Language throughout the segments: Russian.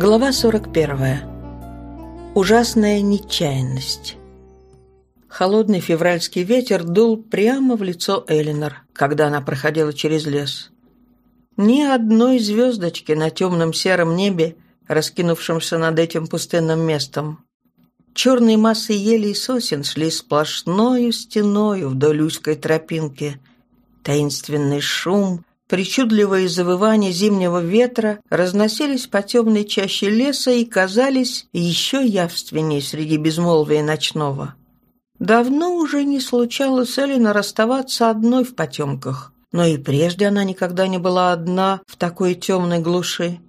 Глава 41. Ужасная нечаянность. Холодный февральский ветер дул прямо в лицо Элинор, когда она проходила через лес. Ни одной звездочки на темном сером небе, раскинувшемся над этим пустынным местом. Черные массы ели и сосен шли сплошною стеною вдоль узкой тропинки. Таинственный шум, Причудливые завывания зимнего ветра разносились по темной чаще леса и казались еще явственнее среди безмолвия ночного. Давно уже не случалось Эллина расставаться одной в потемках, но и прежде она никогда не была одна в такой темной глуши.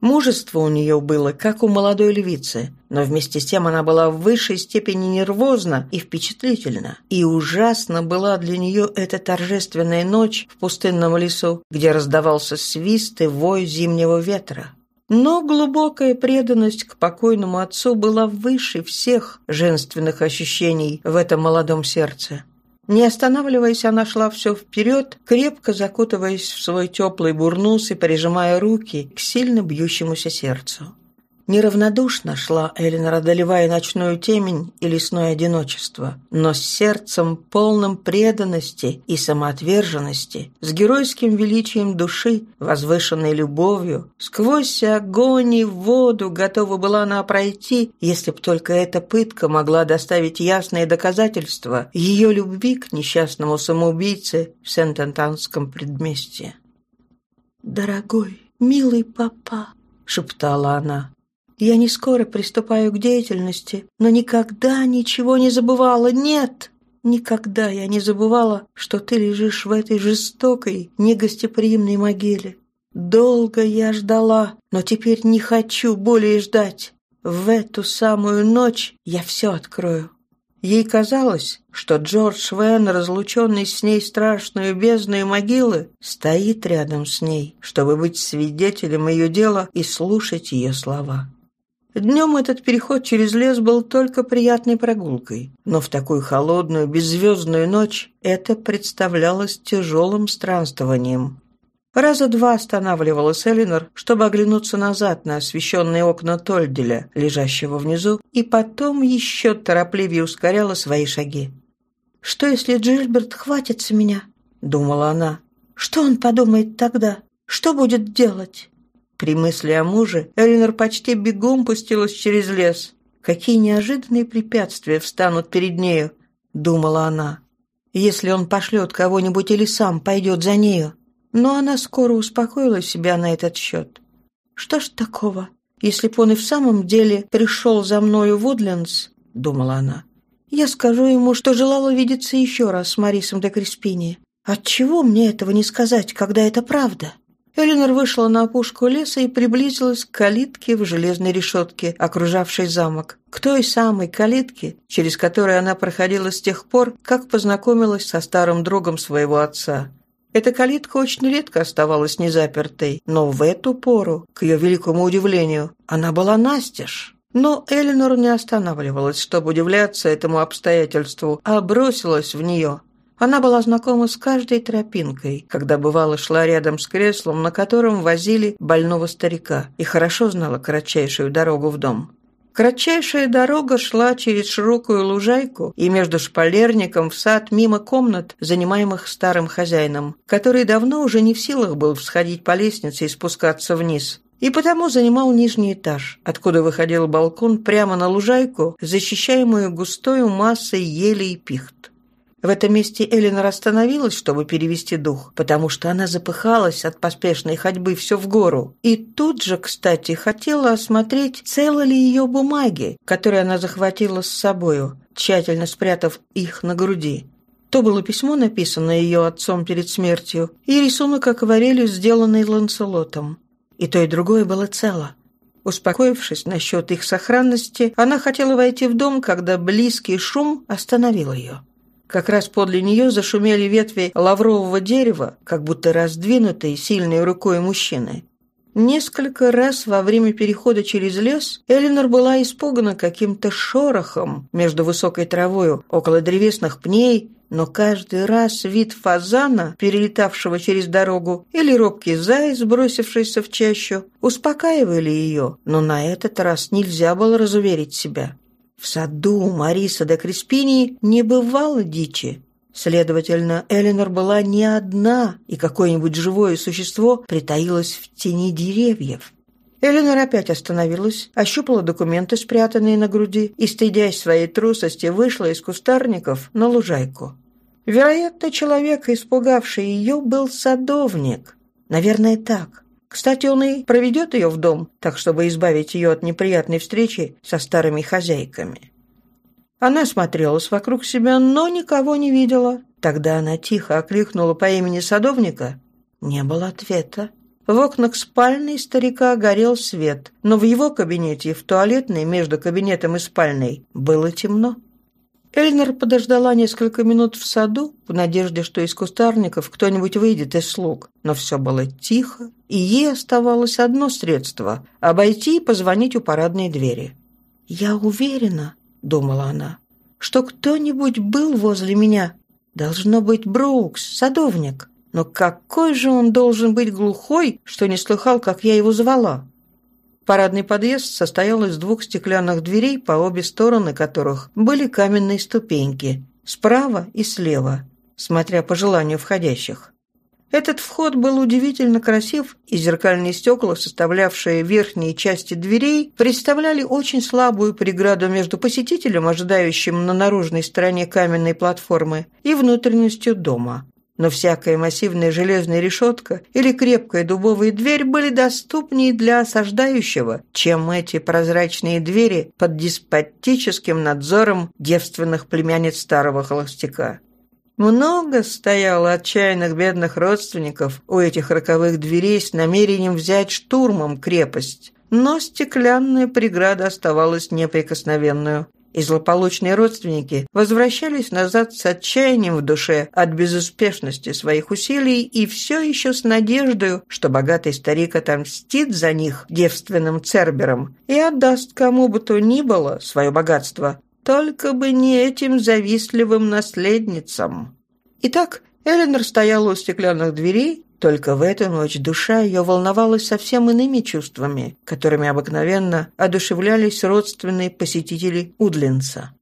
Мужество у нее было, как у молодой львицы, но вместе с тем она была в высшей степени нервозна и впечатлительна. И ужасно была для нее эта торжественная ночь в пустынном лесу, где раздавался свист и вой зимнего ветра. Но глубокая преданность к покойному отцу была выше всех женственных ощущений в этом молодом сердце. Не останавливаясь, она шла все вперед, крепко закутываясь в свой теплый бурнус и прижимая руки к сильно бьющемуся сердцу. Неравнодушно шла Эллинор, одолевая ночную темень и лесное одиночество, но с сердцем полным преданности и самоотверженности, с геройским величием души, возвышенной любовью, сквозь огонь и воду готова была она пройти, если б только эта пытка могла доставить ясные доказательства ее любви к несчастному самоубийце в Сент-Антанском предместье. «Дорогой, милый папа», — шептала она, я не скоро приступаю к деятельности, но никогда ничего не забывала, нет! Никогда я не забывала, что ты лежишь в этой жестокой, негостеприимной могиле. Долго я ждала, но теперь не хочу более ждать. В эту самую ночь я все открою. Ей казалось, что Джордж Вен, разлученный с ней страшную бездную могилы, стоит рядом с ней, чтобы быть свидетелем ее дела и слушать ее слова. Днем этот переход через лес был только приятной прогулкой, но в такую холодную, беззвездную ночь это представлялось тяжелым странствованием. Раза два останавливалась Элинор, чтобы оглянуться назад на освещенные окна Тольделя, лежащего внизу, и потом еще торопливее ускоряла свои шаги. «Что, если Джильберт хватится меня?» — думала она. «Что он подумает тогда? Что будет делать?» При мысли о муже Элинор почти бегом пустилась через лес. Какие неожиданные препятствия встанут перед нею, думала она. Если он пошлет кого-нибудь или сам пойдет за нею. Но она скоро успокоила себя на этот счет. Что ж такого, если б он и в самом деле пришел за мною в Удлендс, думала она. Я скажу ему, что желала видеться еще раз с Марисом де Креспини. Отчего мне этого не сказать, когда это правда? Эленор вышла на опушку леса и приблизилась к калитке в железной решетке, окружавшей замок, к той самой калитке, через которую она проходила с тех пор, как познакомилась со старым другом своего отца. Эта калитка очень редко оставалась незапертой, но в эту пору, к ее великому удивлению, она была настежь. Но Эленор не останавливалась, чтобы удивляться этому обстоятельству, а бросилась в нее – она была знакома с каждой тропинкой, когда бывало шла рядом с креслом, на котором возили больного старика, и хорошо знала кратчайшую дорогу в дом. Кратчайшая дорога шла через широкую лужайку и между шпалерником в сад мимо комнат, занимаемых старым хозяином, который давно уже не в силах был всходить по лестнице и спускаться вниз, и потому занимал нижний этаж, откуда выходил балкон прямо на лужайку, защищаемую густой массой елей и пихт. В этом месте Элинор остановилась, чтобы перевести дух, потому что она запыхалась от поспешной ходьбы все в гору. И тут же, кстати, хотела осмотреть, целы ли ее бумаги, которые она захватила с собою, тщательно спрятав их на груди. То было письмо, написанное ее отцом перед смертью, и рисунок акварелью, сделанный Ланселотом. И то, и другое было цело. Успокоившись насчет их сохранности, она хотела войти в дом, когда близкий шум остановил ее. Как раз подле нее зашумели ветви лаврового дерева, как будто раздвинутые сильной рукой мужчины. Несколько раз во время перехода через лес Элинор была испугана каким-то шорохом между высокой травою около древесных пней но каждый раз вид фазана, перелетавшего через дорогу, или робкий заяц, бросившийся в чащу, успокаивали ее, но на этот раз нельзя было разуверить себя. В саду Мариса де Креспини не бывало дичи. Следовательно, Эленор была не одна, и какое-нибудь живое существо притаилось в тени деревьев. Эленор опять остановилась, ощупала документы, спрятанные на груди, и, стыдясь своей трусости, вышла из кустарников на лужайку. Вероятно, человек, испугавший ее, был садовник. Наверное, так. Кстати, он и проведет ее в дом, так чтобы избавить ее от неприятной встречи со старыми хозяйками. Она смотрелась вокруг себя, но никого не видела. Тогда она тихо окликнула по имени садовника. Не было ответа. В окнах спальной старика горел свет, но в его кабинете и в туалетной между кабинетом и спальной было темно. Эльнер подождала несколько минут в саду в надежде, что из кустарников кто-нибудь выйдет из слуг, но все было тихо, и ей оставалось одно средство — обойти и позвонить у парадной двери. «Я уверена», — думала она, — «что кто-нибудь был возле меня. Должно быть Брукс, садовник. Но какой же он должен быть глухой, что не слыхал, как я его звала? Парадный подъезд состоял из двух стеклянных дверей, по обе стороны которых были каменные ступеньки, справа и слева, смотря по желанию входящих. Этот вход был удивительно красив, и зеркальные стекла, составлявшие верхние части дверей, представляли очень слабую преграду между посетителем, ожидающим на наружной стороне каменной платформы, и внутренностью дома но всякая массивная железная решетка или крепкая дубовая дверь были доступнее для осаждающего, чем эти прозрачные двери под деспотическим надзором девственных племянниц старого холостяка. Много стояло отчаянных бедных родственников у этих роковых дверей с намерением взять штурмом крепость, но стеклянная преграда оставалась неприкосновенную и злополучные родственники возвращались назад с отчаянием в душе от безуспешности своих усилий и все еще с надеждой, что богатый старик отомстит за них девственным цербером и отдаст кому бы то ни было свое богатство, только бы не этим завистливым наследницам. Итак, Эленор стояла у стеклянных дверей, только в эту ночь душа ее волновалась совсем иными чувствами, которыми обыкновенно одушевлялись родственные посетители Удлинца.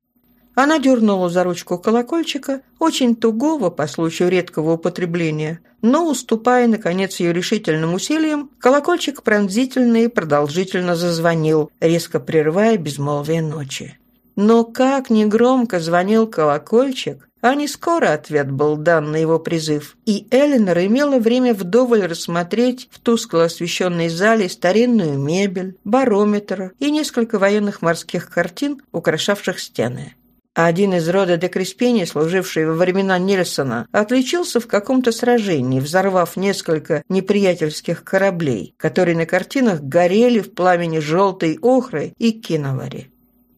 Она дернула за ручку колокольчика, очень тугого по случаю редкого употребления, но, уступая, наконец, ее решительным усилиям, колокольчик пронзительно и продолжительно зазвонил, резко прерывая безмолвие ночи. Но как негромко звонил колокольчик, а не скоро ответ был дан на его призыв, и Эленор имела время вдоволь рассмотреть в тускло освещенной зале старинную мебель, барометр и несколько военных морских картин, украшавших стены. Один из рода де Креспини, служивший во времена Нельсона, отличился в каком-то сражении, взорвав несколько неприятельских кораблей, которые на картинах горели в пламени желтой охры и киновари.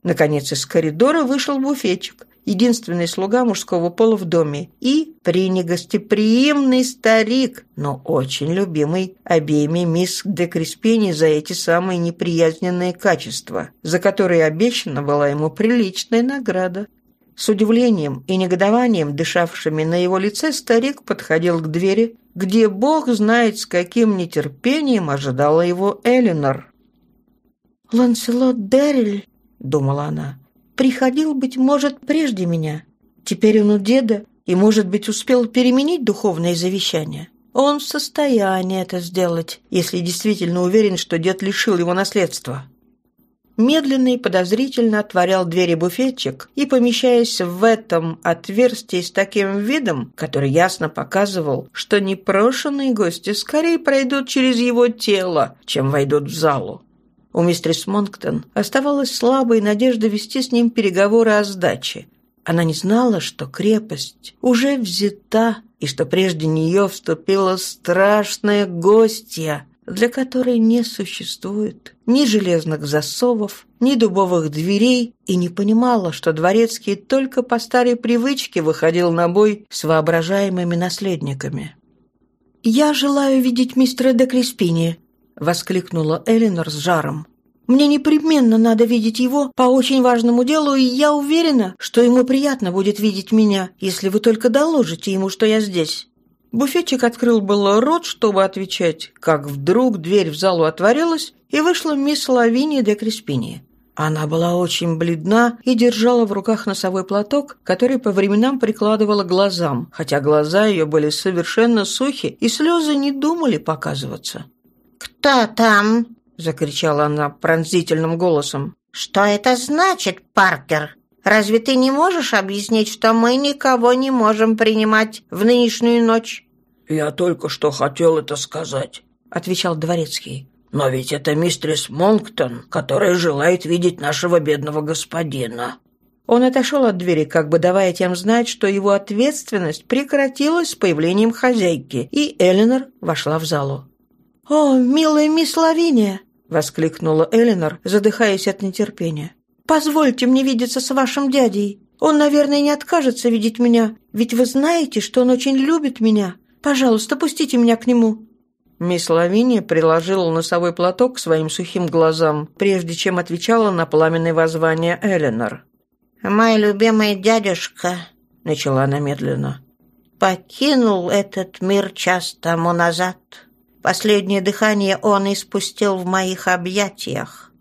Наконец из коридора вышел буфетчик, единственный слуга мужского пола в доме, и пренегостеприимный старик, но очень любимый обеими мисс де Криспини за эти самые неприязненные качества, за которые обещана была ему приличная награда. С удивлением и негодованием, дышавшими на его лице, старик подходил к двери, где бог знает с каким нетерпением ожидала его Элинор. «Ланселот Дерриль», — думала она, — «приходил, быть может, прежде меня. Теперь он у деда и, может быть, успел переменить духовное завещание. Он в состоянии это сделать, если действительно уверен, что дед лишил его наследства». Медленно и подозрительно отворял двери буфетчик и, помещаясь в этом отверстии с таким видом, который ясно показывал, что непрошенные гости скорее пройдут через его тело, чем войдут в залу. У мистерис Монктон оставалась слабая надежда вести с ним переговоры о сдаче. Она не знала, что крепость уже взята, и что прежде нее вступила страшная гостья, для которой не существует ни железных засовов, ни дубовых дверей, и не понимала, что дворецкий только по старой привычке выходил на бой с воображаемыми наследниками. «Я желаю видеть мистера де Креспини», — воскликнула Элинор с жаром. Мне непременно надо видеть его по очень важному делу, и я уверена, что ему приятно будет видеть меня, если вы только доложите ему, что я здесь». Буфетчик открыл было рот, чтобы отвечать, как вдруг дверь в залу отворилась, и вышла мисс Лавиния де Креспини. Она была очень бледна и держала в руках носовой платок, который по временам прикладывала глазам, хотя глаза ее были совершенно сухи, и слезы не думали показываться. «Кто там?» — закричала она пронзительным голосом. «Что это значит, Паркер? Разве ты не можешь объяснить, что мы никого не можем принимать в нынешнюю ночь?» «Я только что хотел это сказать», — отвечал дворецкий. «Но ведь это мистерс Монктон, которая желает видеть нашего бедного господина». Он отошел от двери, как бы давая тем знать, что его ответственность прекратилась с появлением хозяйки, и Эленор вошла в залу. «О, милая мисс Лавиния!» — воскликнула Эленор, задыхаясь от нетерпения. «Позвольте мне видеться с вашим дядей. Он, наверное, не откажется видеть меня, ведь вы знаете, что он очень любит меня. Пожалуйста, пустите меня к нему». Мисс Лавиния приложила носовой платок к своим сухим глазам, прежде чем отвечала на пламенное воззвание Эленор. «Мой любимый дядюшка», — начала она медленно, — «покинул этот мир час тому назад». Последнее дыхание он испустил в моих объятиях.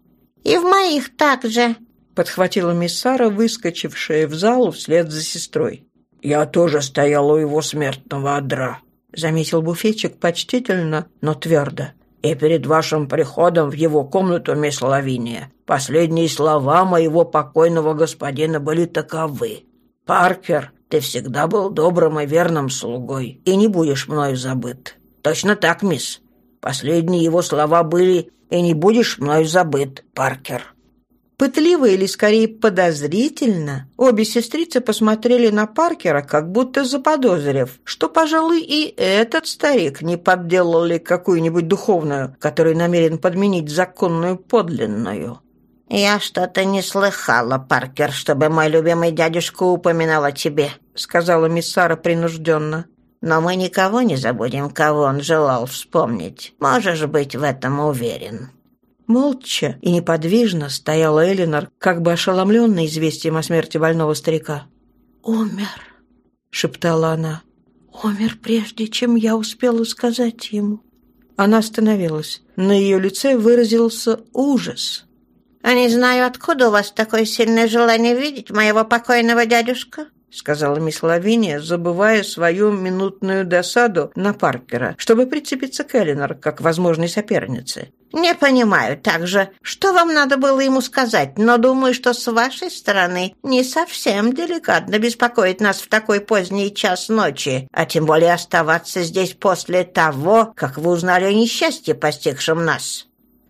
«И в моих также», — подхватила мисс Сара, выскочившая в залу вслед за сестрой. «Я тоже стоял у его смертного одра», — заметил буфетчик почтительно, но твердо. «И перед вашим приходом в его комнату, мисс Лавиния, последние слова моего покойного господина были таковы. Паркер, ты всегда был добрым и верным слугой, и не будешь мною забыт. «Точно так, мисс. Последние его слова были «И не будешь мною забыт, Паркер». Пытливо или, скорее, подозрительно, обе сестрицы посмотрели на Паркера, как будто заподозрив, что, пожалуй, и этот старик не подделал ли какую-нибудь духовную, которую намерен подменить законную подлинную. «Я что-то не слыхала, Паркер, чтобы мой любимый дядюшка упоминал о тебе», — сказала мисс Сара принужденно. Но мы никого не забудем, кого он желал вспомнить. Можешь быть в этом уверен». Молча и неподвижно стояла Элинор, как бы ошеломленная известием о смерти больного старика. «Умер», — шептала она. «Умер, прежде чем я успела сказать ему». Она остановилась. На ее лице выразился ужас. «А не знаю, откуда у вас такое сильное желание видеть моего покойного дядюшка?» — сказала мисс Лавиния, забывая свою минутную досаду на Паркера, чтобы прицепиться к Эллинор как возможной сопернице. «Не понимаю также, что вам надо было ему сказать, но думаю, что с вашей стороны не совсем деликатно беспокоить нас в такой поздний час ночи, а тем более оставаться здесь после того, как вы узнали о несчастье, постигшем нас».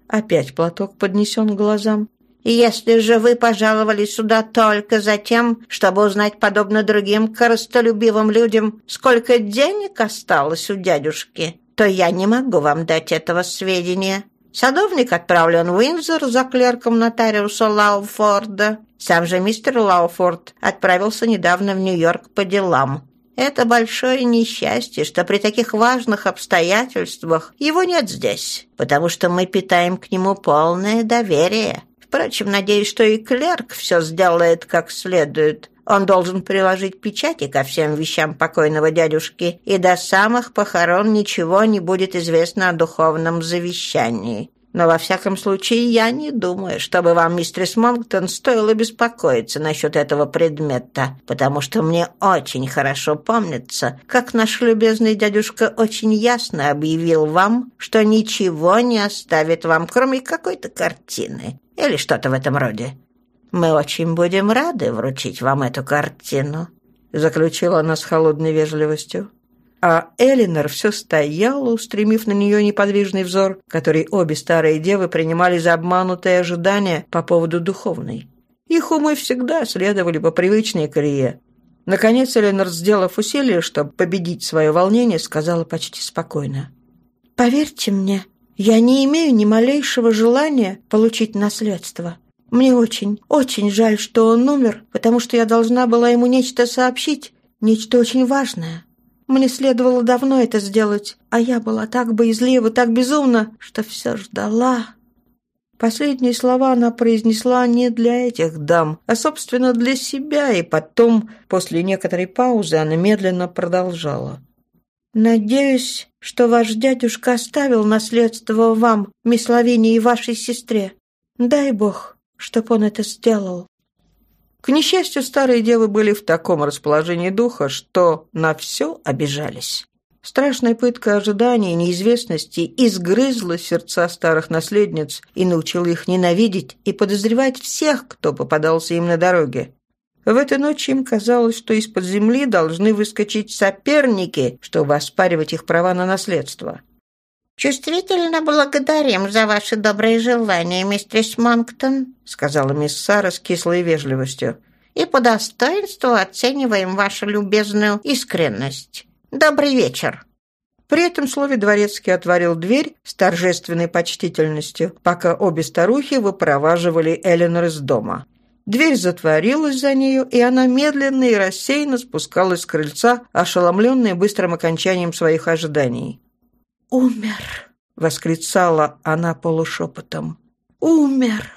Опять платок поднесен к глазам. Если же вы пожаловали сюда только за тем, чтобы узнать, подобно другим коростолюбивым людям, сколько денег осталось у дядюшки, то я не могу вам дать этого сведения. Садовник отправлен в Уинзор за клерком нотариуса Лауфорда. Сам же мистер Лауфорд отправился недавно в Нью-Йорк по делам. Это большое несчастье, что при таких важных обстоятельствах его нет здесь, потому что мы питаем к нему полное доверие. Впрочем, надеюсь, что и клерк все сделает как следует. Он должен приложить печати ко всем вещам покойного дядюшки, и до самых похорон ничего не будет известно о духовном завещании. Но во всяком случае я не думаю, чтобы вам, мистер Монктон, стоило беспокоиться насчет этого предмета, потому что мне очень хорошо помнится, как наш любезный дядюшка очень ясно объявил вам, что ничего не оставит вам, кроме какой-то картины или что-то в этом роде. Мы очень будем рады вручить вам эту картину», — заключила она с холодной вежливостью. А Элинор все стояла, устремив на нее неподвижный взор, который обе старые девы принимали за обманутое ожидание по поводу духовной. Их умы всегда следовали по привычной колее. Наконец Эленор, сделав усилие, чтобы победить свое волнение, сказала почти спокойно. «Поверьте мне, я не имею ни малейшего желания получить наследство. Мне очень, очень жаль, что он умер, потому что я должна была ему нечто сообщить, нечто очень важное. Мне следовало давно это сделать, а я была так боязлива, так безумна, что все ждала. Последние слова она произнесла не для этих дам, а, собственно, для себя, и потом, после некоторой паузы, она медленно продолжала. «Надеюсь, что ваш дядюшка оставил наследство вам, мисс Лавине и вашей сестре. Дай бог, чтоб он это сделал». К несчастью, старые девы были в таком расположении духа, что на все обижались. Страшная пытка ожидания и неизвестности изгрызла сердца старых наследниц и научила их ненавидеть и подозревать всех, кто попадался им на дороге. В эту ночь им казалось, что из-под земли должны выскочить соперники, чтобы оспаривать их права на наследство. «Чувствительно благодарим за ваши добрые желания, мистерс Монктон», сказала мисс Сара с кислой вежливостью, «и по достоинству оцениваем вашу любезную искренность. Добрый вечер». При этом слове дворецкий отворил дверь с торжественной почтительностью, пока обе старухи выпроваживали Эленор из дома. Дверь затворилась за нею, и она медленно и рассеянно спускалась с крыльца, ошеломленная быстрым окончанием своих ожиданий. «Умер!» — восклицала она полушепотом. «Умер!»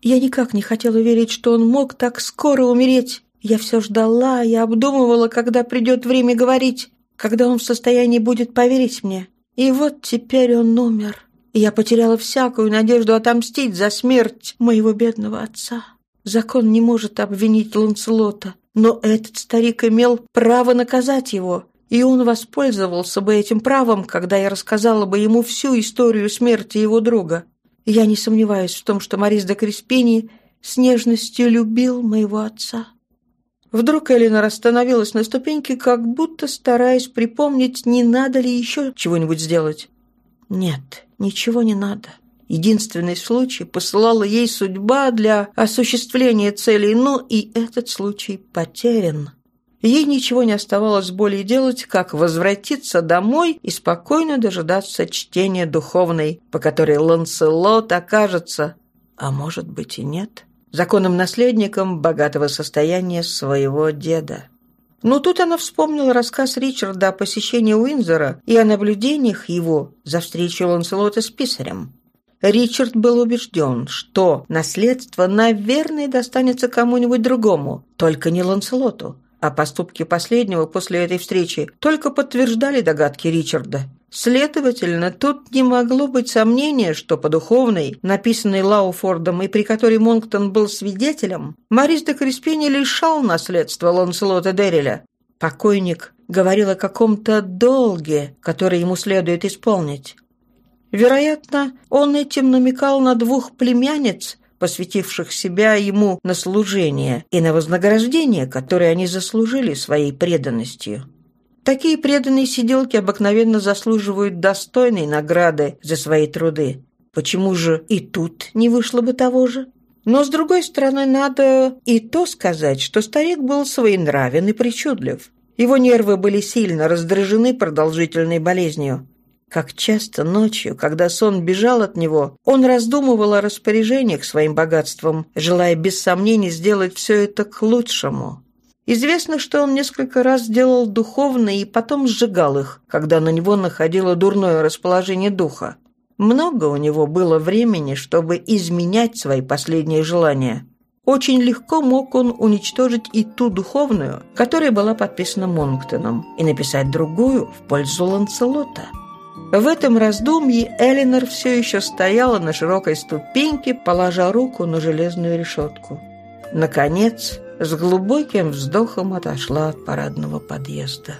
Я никак не хотела верить, что он мог так скоро умереть. Я все ждала и обдумывала, когда придет время говорить когда он в состоянии будет поверить мне. И вот теперь он умер, и я потеряла всякую надежду отомстить за смерть моего бедного отца. Закон не может обвинить Ланселота, но этот старик имел право наказать его, и он воспользовался бы этим правом, когда я рассказала бы ему всю историю смерти его друга. Я не сомневаюсь в том, что Морис де Креспини с нежностью любил моего отца. Вдруг Элинор остановилась на ступеньке, как будто стараясь припомнить, не надо ли еще чего-нибудь сделать. Нет, ничего не надо. Единственный случай посылала ей судьба для осуществления целей, но и этот случай потерян. Ей ничего не оставалось более делать, как возвратиться домой и спокойно дожидаться чтения духовной, по которой Ланселот окажется, а может быть и нет законным наследником богатого состояния своего деда. Но тут она вспомнила рассказ Ричарда о посещении Уинзора и о наблюдениях его за встречей Ланселота с писарем. Ричард был убежден, что наследство, наверное, достанется кому-нибудь другому, только не Ланселоту. А поступки последнего после этой встречи только подтверждали догадки Ричарда. Следовательно, тут не могло быть сомнения, что по духовной, написанной Лауфордом и при которой Монктон был свидетелем, Морис де Креспини лишал наследства Ланселота Дерриля. Покойник говорил о каком-то долге, который ему следует исполнить. Вероятно, он этим намекал на двух племянниц, посвятивших себя ему на служение и на вознаграждение, которое они заслужили своей преданностью. Такие преданные сиделки обыкновенно заслуживают достойной награды за свои труды. Почему же и тут не вышло бы того же? Но, с другой стороны, надо и то сказать, что старик был своенравен и причудлив. Его нервы были сильно раздражены продолжительной болезнью. Как часто ночью, когда сон бежал от него, он раздумывал о распоряжениях своим богатством, желая без сомнений сделать все это к лучшему. Известно, что он несколько раз делал духовные и потом сжигал их, когда на него находило дурное расположение духа. Много у него было времени, чтобы изменять свои последние желания. Очень легко мог он уничтожить и ту духовную, которая была подписана Монктоном, и написать другую в пользу Ланцелота. В этом раздумье Элинор все еще стояла на широкой ступеньке, положа руку на железную решетку. Наконец, с глубоким вздохом отошла от парадного подъезда.